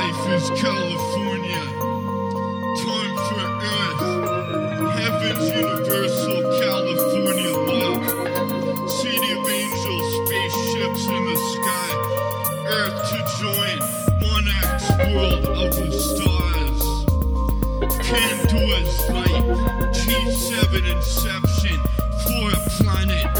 life is California. Time for earth. Heaven's universal California love. City of angels, spaceships in the sky. Earth to join. Monarch's world of the stars. Pandora's light. G7 inception. For a planet.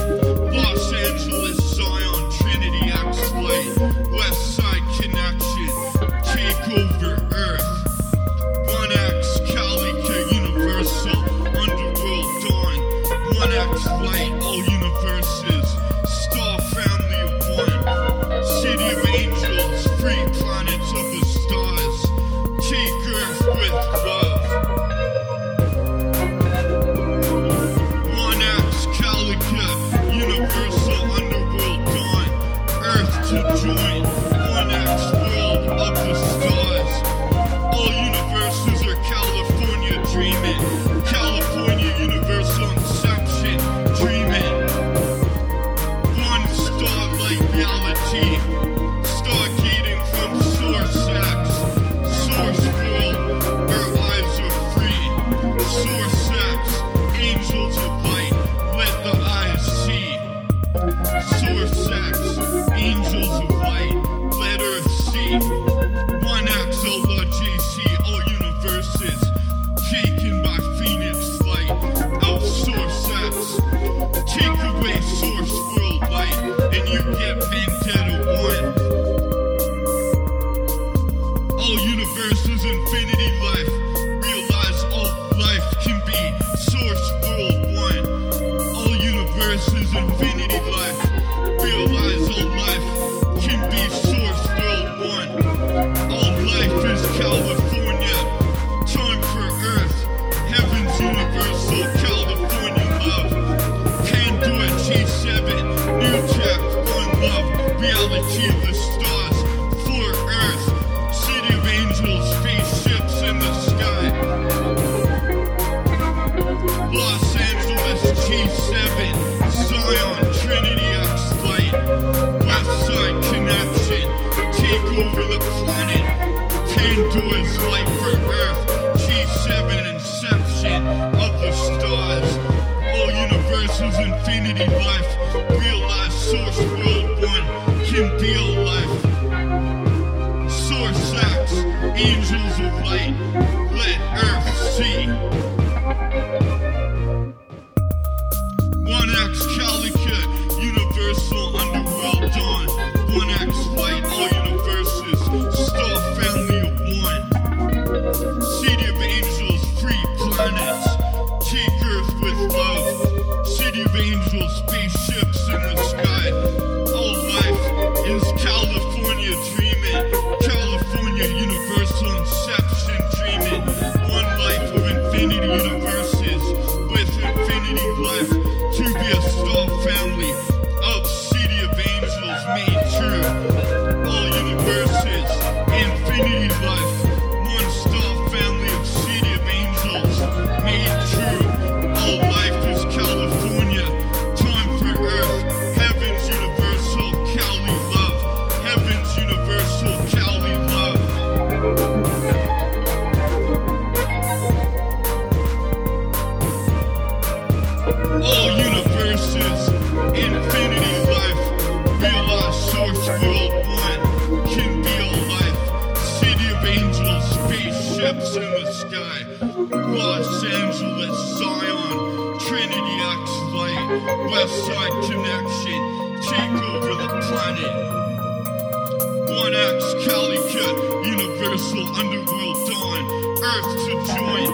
vision. angels of light, let earth see. One X Calicute, universal underworld dawn. One X light, all universes, star family of one. City of angels, free planets. All universes, infinity life, realized source world one can be a life. City of angels, spaceships in the sky. Los Angeles, Zion, Trinity X Light, West Connection, take over the planet. One X Calicut, Universal Underworld Dawn, Earth to join,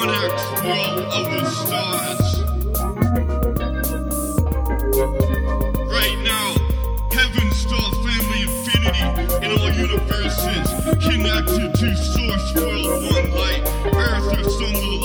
One X World of the Stars. all universes, connected to source, world one light, earth or sun will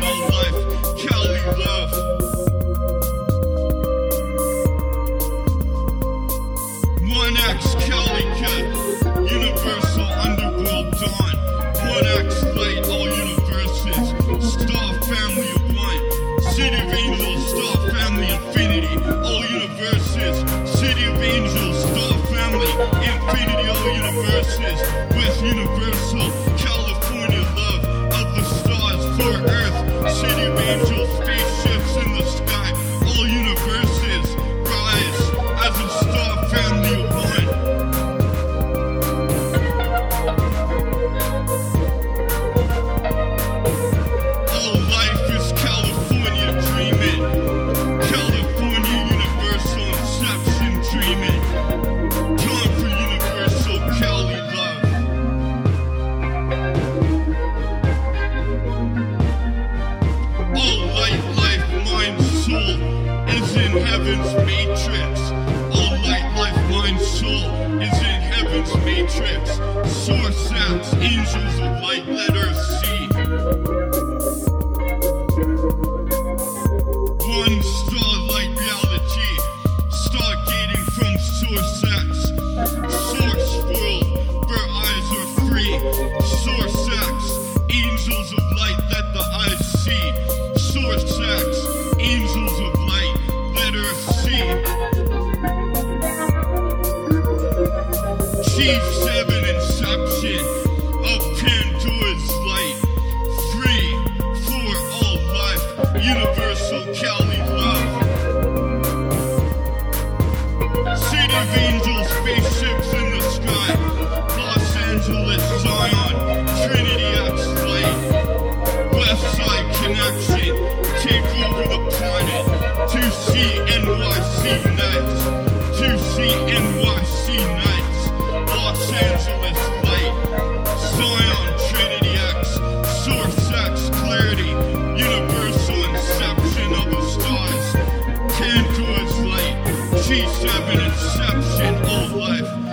Cali. One X Calicut, Universal Underworld Dawn. One X Light, all universes. Star Family of One. City of Angels, Star Family Infinity, all universes. City of Angels, Star Family Infinity, all universes. With Universal matrix. Source acts, angels of light, let Zion, Trinity X light. West side connection, take over the planet. To see NYC nights, to see NYC nights. Los Angeles light, Zion, Trinity X, Source X, clarity, universal inception of the stars. Tantor's light, G7 inception, all life,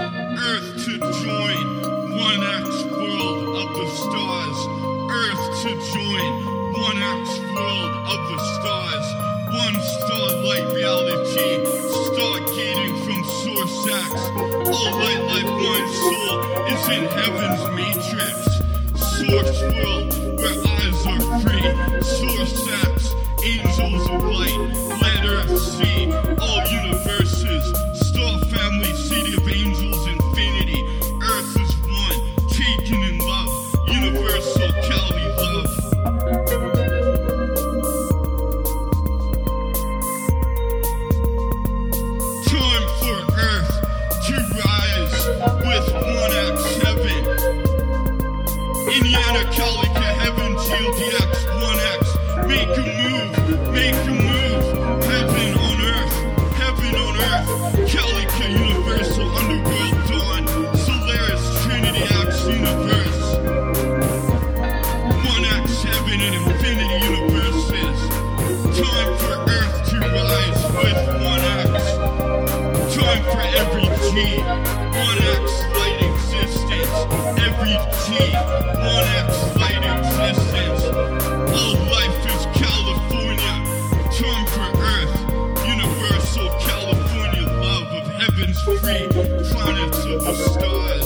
in heaven's matrix. Source world, 1X, Heaven, and Infinity Universes. Time for earth to rise with 1X. Time for every G, 1x light existence. Every G, 1x light existence. All life is California. Time for Earth, universal California love of heaven's free planets of the stars.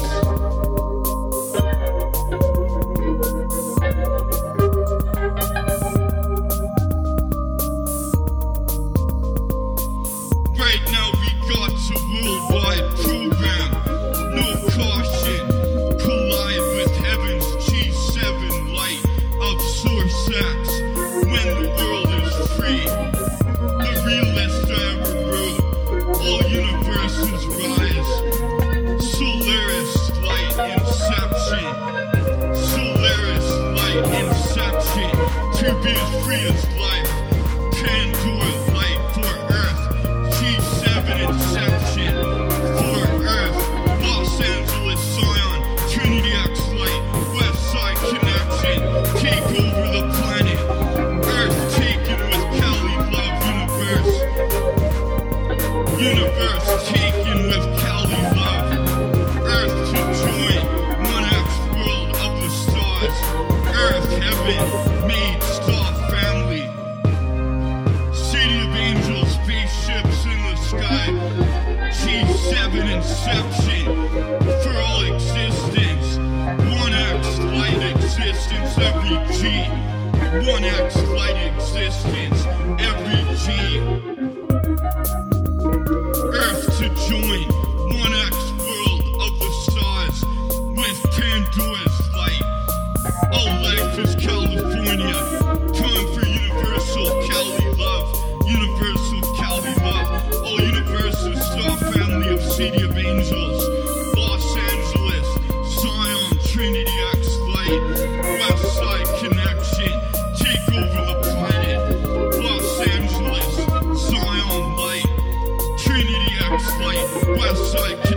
When the world is free. The realest ever. All universes rise. Solaris light inception. Solaris light inception. To be as free as Pandora's light. All life is California. Time for universal Cali love. Universal Cali love. All universes, star family of City of Angels. Los Angeles, Zion, Trinity X light. West Side connection. Take over the planet. Los Angeles, Zion light. Trinity X light. West Side connection.